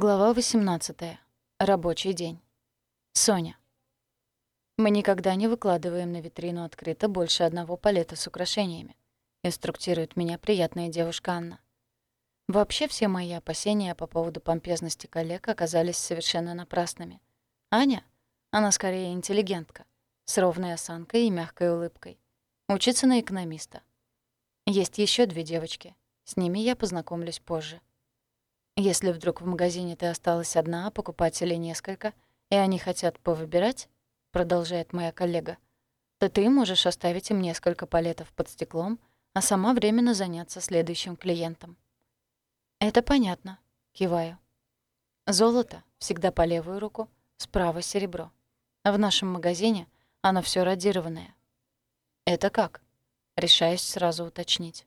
Глава 18. Рабочий день. Соня. Мы никогда не выкладываем на витрину открыто больше одного палета с украшениями. Инструктирует меня приятная девушка Анна. Вообще все мои опасения по поводу помпезности коллег оказались совершенно напрасными. Аня, она скорее интеллигентка, с ровной осанкой и мягкой улыбкой. Учится на экономиста. Есть еще две девочки. С ними я познакомлюсь позже. Если вдруг в магазине ты осталась одна, а покупателей несколько, и они хотят повыбирать, продолжает моя коллега, то ты можешь оставить им несколько палетов под стеклом, а сама временно заняться следующим клиентом. Это понятно, киваю. Золото всегда по левую руку, справа серебро. В нашем магазине оно все радированное. Это как? Решаюсь сразу уточнить.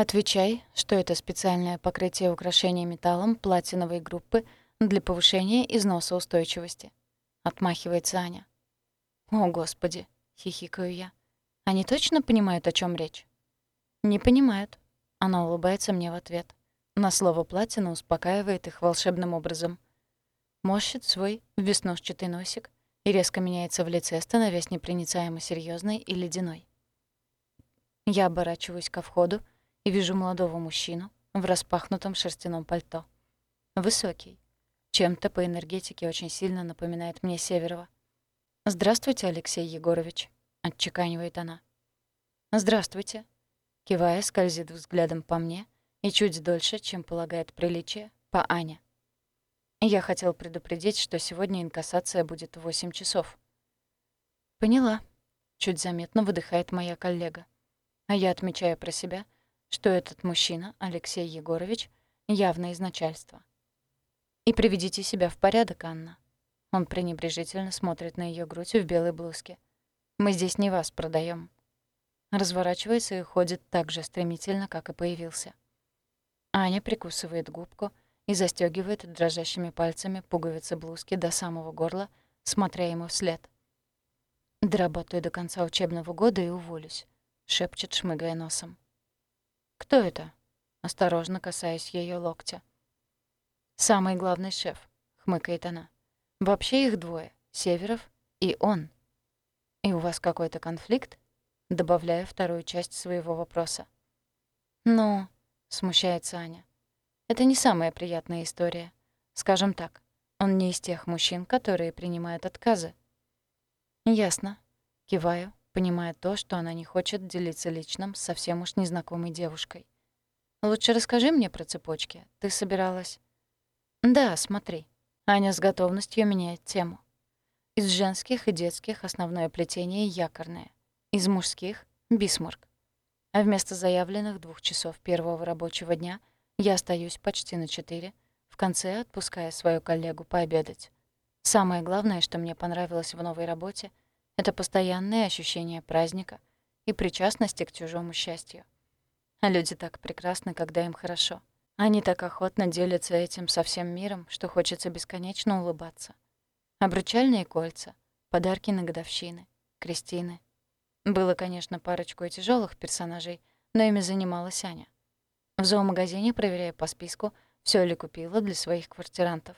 Отвечай, что это специальное покрытие украшения металлом платиновой группы для повышения износа устойчивости. Отмахивается Аня. О, господи, хихикаю я. Они точно понимают, о чем речь? Не понимают. Она улыбается мне в ответ. На слово «платина» успокаивает их волшебным образом. Морщит свой веснушчатый носик и резко меняется в лице, становясь непроницаемо серьезной и ледяной. Я оборачиваюсь ко входу, и вижу молодого мужчину в распахнутом шерстяном пальто. Высокий. Чем-то по энергетике очень сильно напоминает мне Северова. «Здравствуйте, Алексей Егорович», — отчеканивает она. «Здравствуйте», — кивая, скользит взглядом по мне и чуть дольше, чем полагает приличие, по Ане. Я хотел предупредить, что сегодня инкассация будет в 8 часов. «Поняла», — чуть заметно выдыхает моя коллега. А я отмечаю про себя — что этот мужчина, Алексей Егорович, явно из начальства. «И приведите себя в порядок, Анна». Он пренебрежительно смотрит на ее грудь в белой блузке. «Мы здесь не вас продаем. Разворачивается и уходит так же стремительно, как и появился. Аня прикусывает губку и застегивает дрожащими пальцами пуговицы блузки до самого горла, смотря ему вслед. «Доработаю до конца учебного года и уволюсь», — шепчет, шмыгая носом. «Кто это?» — осторожно касаясь ее локтя. «Самый главный шеф», — хмыкает она. «Вообще их двое — Северов и он». «И у вас какой-то конфликт?» — добавляя вторую часть своего вопроса. «Ну», — смущается Аня, — «это не самая приятная история. Скажем так, он не из тех мужчин, которые принимают отказы». «Ясно», — киваю, понимая то, что она не хочет делиться личным с совсем уж незнакомой девушкой. «Лучше расскажи мне про цепочки. Ты собиралась...» «Да, смотри». Аня с готовностью меняет тему. Из женских и детских основное плетение якорное. Из мужских — бисмарк. А вместо заявленных двух часов первого рабочего дня я остаюсь почти на четыре, в конце отпуская свою коллегу пообедать. Самое главное, что мне понравилось в новой работе — это постоянное ощущение праздника и причастности к чужому счастью. А люди так прекрасны, когда им хорошо. Они так охотно делятся этим со всем миром, что хочется бесконечно улыбаться. Обручальные кольца, подарки на годовщины, крестины. Было, конечно, парочку и тяжелых персонажей, но ими занималась Аня. В зоомагазине, проверяя по списку, все ли купила для своих квартирантов.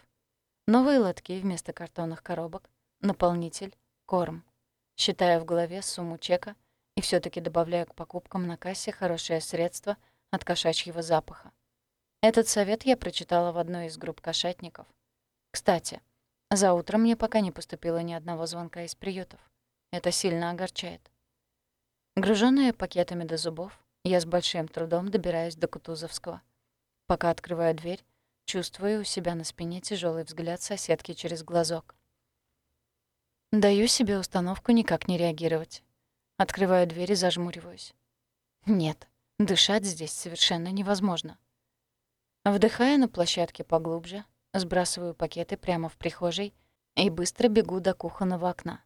Новые лотки вместо картонных коробок, наполнитель, корм считая в голове сумму чека и все таки добавляя к покупкам на кассе хорошее средство от кошачьего запаха. Этот совет я прочитала в одной из групп кошатников. Кстати, за утро мне пока не поступило ни одного звонка из приютов. Это сильно огорчает. Груженная пакетами до зубов, я с большим трудом добираюсь до Кутузовского. Пока открываю дверь, чувствую у себя на спине тяжелый взгляд соседки через глазок. Даю себе установку никак не реагировать. Открываю дверь и зажмуриваюсь. Нет, дышать здесь совершенно невозможно. Вдыхая на площадке поглубже, сбрасываю пакеты прямо в прихожей и быстро бегу до кухонного окна.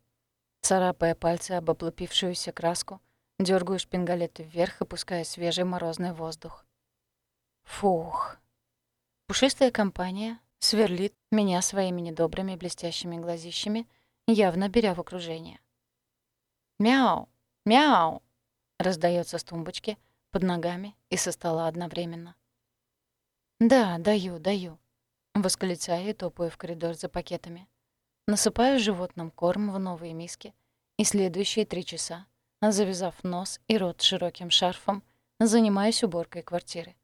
Царапая пальцы об облупившуюся краску, дергаю шпингалет вверх и пускаю свежий морозный воздух. Фух. Пушистая компания сверлит меня своими недобрыми блестящими глазищами — явно беря в окружение. «Мяу! Мяу!» — раздается с тумбочки, под ногами и со стола одновременно. «Да, даю, даю». Восклицаю и топаю в коридор за пакетами. Насыпаю животным корм в новые миски, и следующие три часа, завязав нос и рот широким шарфом, занимаюсь уборкой квартиры.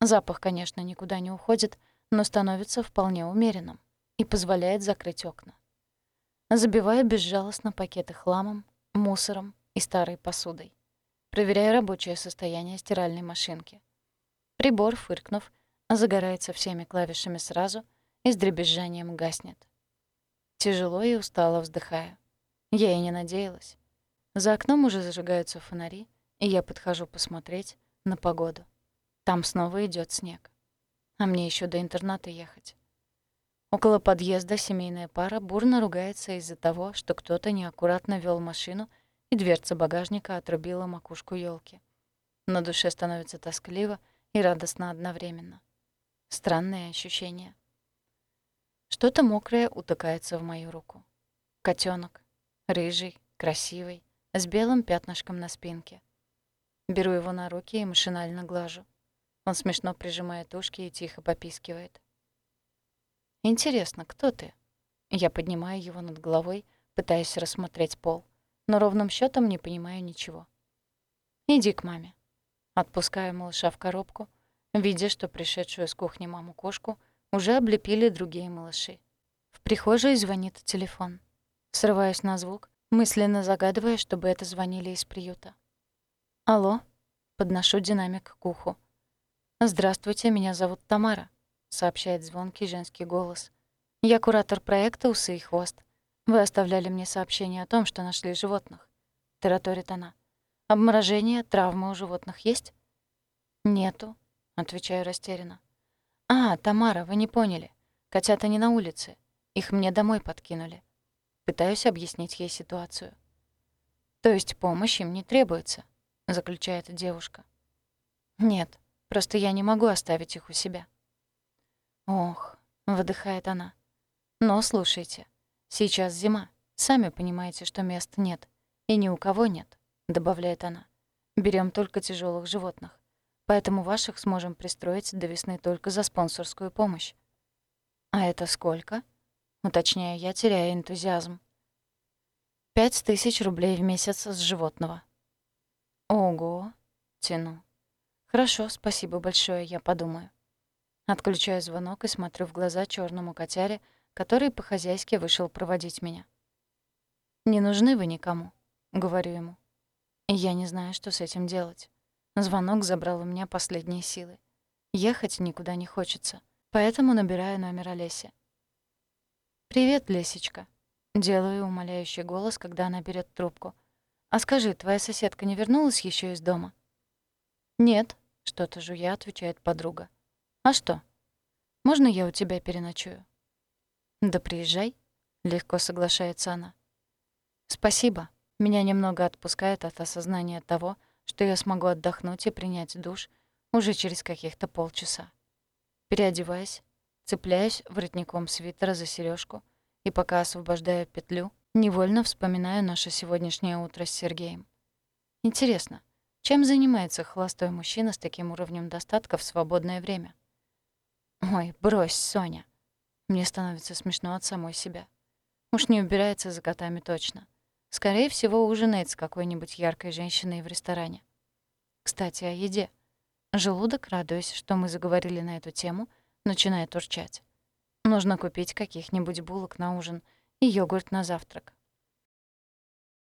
Запах, конечно, никуда не уходит, но становится вполне умеренным и позволяет закрыть окна. Забиваю безжалостно пакеты хламом, мусором и старой посудой. Проверяю рабочее состояние стиральной машинки. Прибор, фыркнув, загорается всеми клавишами сразу и с дребезжанием гаснет. Тяжело и устало вздыхаю. Я и не надеялась. За окном уже зажигаются фонари, и я подхожу посмотреть на погоду. Там снова идет снег. А мне еще до интерната ехать. Около подъезда семейная пара бурно ругается из-за того, что кто-то неаккуратно вел машину, и дверца багажника отрубила макушку елки. На душе становится тоскливо и радостно одновременно. Странное ощущение. Что-то мокрое утыкается в мою руку. Котенок, рыжий, красивый, с белым пятнышком на спинке. Беру его на руки и машинально глажу. Он смешно прижимает ушки и тихо попискивает. «Интересно, кто ты?» Я поднимаю его над головой, пытаясь рассмотреть пол, но ровным счетом не понимаю ничего. «Иди к маме». Отпускаю малыша в коробку, видя, что пришедшую с кухни маму-кошку уже облепили другие малыши. В прихожей звонит телефон. Срываюсь на звук, мысленно загадывая, чтобы это звонили из приюта. «Алло?» — подношу динамик к уху. «Здравствуйте, меня зовут Тамара сообщает звонкий женский голос. «Я куратор проекта «Усы и хвост». Вы оставляли мне сообщение о том, что нашли животных». Тараторит она. «Обморожение, травмы у животных есть?» «Нету», — отвечаю растерянно. «А, Тамара, вы не поняли. Котята не на улице. Их мне домой подкинули». Пытаюсь объяснить ей ситуацию. «То есть помощь им не требуется», — заключает девушка. «Нет, просто я не могу оставить их у себя». «Ох», — выдыхает она. «Но слушайте, сейчас зима. Сами понимаете, что мест нет. И ни у кого нет», — добавляет она. Берем только тяжелых животных. Поэтому ваших сможем пристроить до весны только за спонсорскую помощь». «А это сколько?» — уточняю я, теряя энтузиазм. «Пять тысяч рублей в месяц с животного». «Ого!» — тяну. «Хорошо, спасибо большое, я подумаю». Отключаю звонок и смотрю в глаза черному котяре, который по-хозяйски вышел проводить меня. «Не нужны вы никому», — говорю ему. Я не знаю, что с этим делать. Звонок забрал у меня последние силы. Ехать никуда не хочется, поэтому набираю номер Олеси. «Привет, Лесечка», — делаю умоляющий голос, когда она берет трубку. «А скажи, твоя соседка не вернулась еще из дома?» «Нет», — что-то жуя, отвечает подруга. «А что? Можно я у тебя переночую?» «Да приезжай», — легко соглашается она. «Спасибо. Меня немного отпускает от осознания того, что я смогу отдохнуть и принять душ уже через каких-то полчаса. Переодеваясь, цепляюсь воротником свитера за сережку и пока освобождаю петлю, невольно вспоминаю наше сегодняшнее утро с Сергеем. Интересно, чем занимается холостой мужчина с таким уровнем достатка в свободное время? Ой, брось, Соня. Мне становится смешно от самой себя. Уж не убирается за котами точно. Скорее всего, ужинает с какой-нибудь яркой женщиной в ресторане. Кстати, о еде. Желудок, радуясь, что мы заговорили на эту тему, начинает урчать. Нужно купить каких-нибудь булок на ужин и йогурт на завтрак.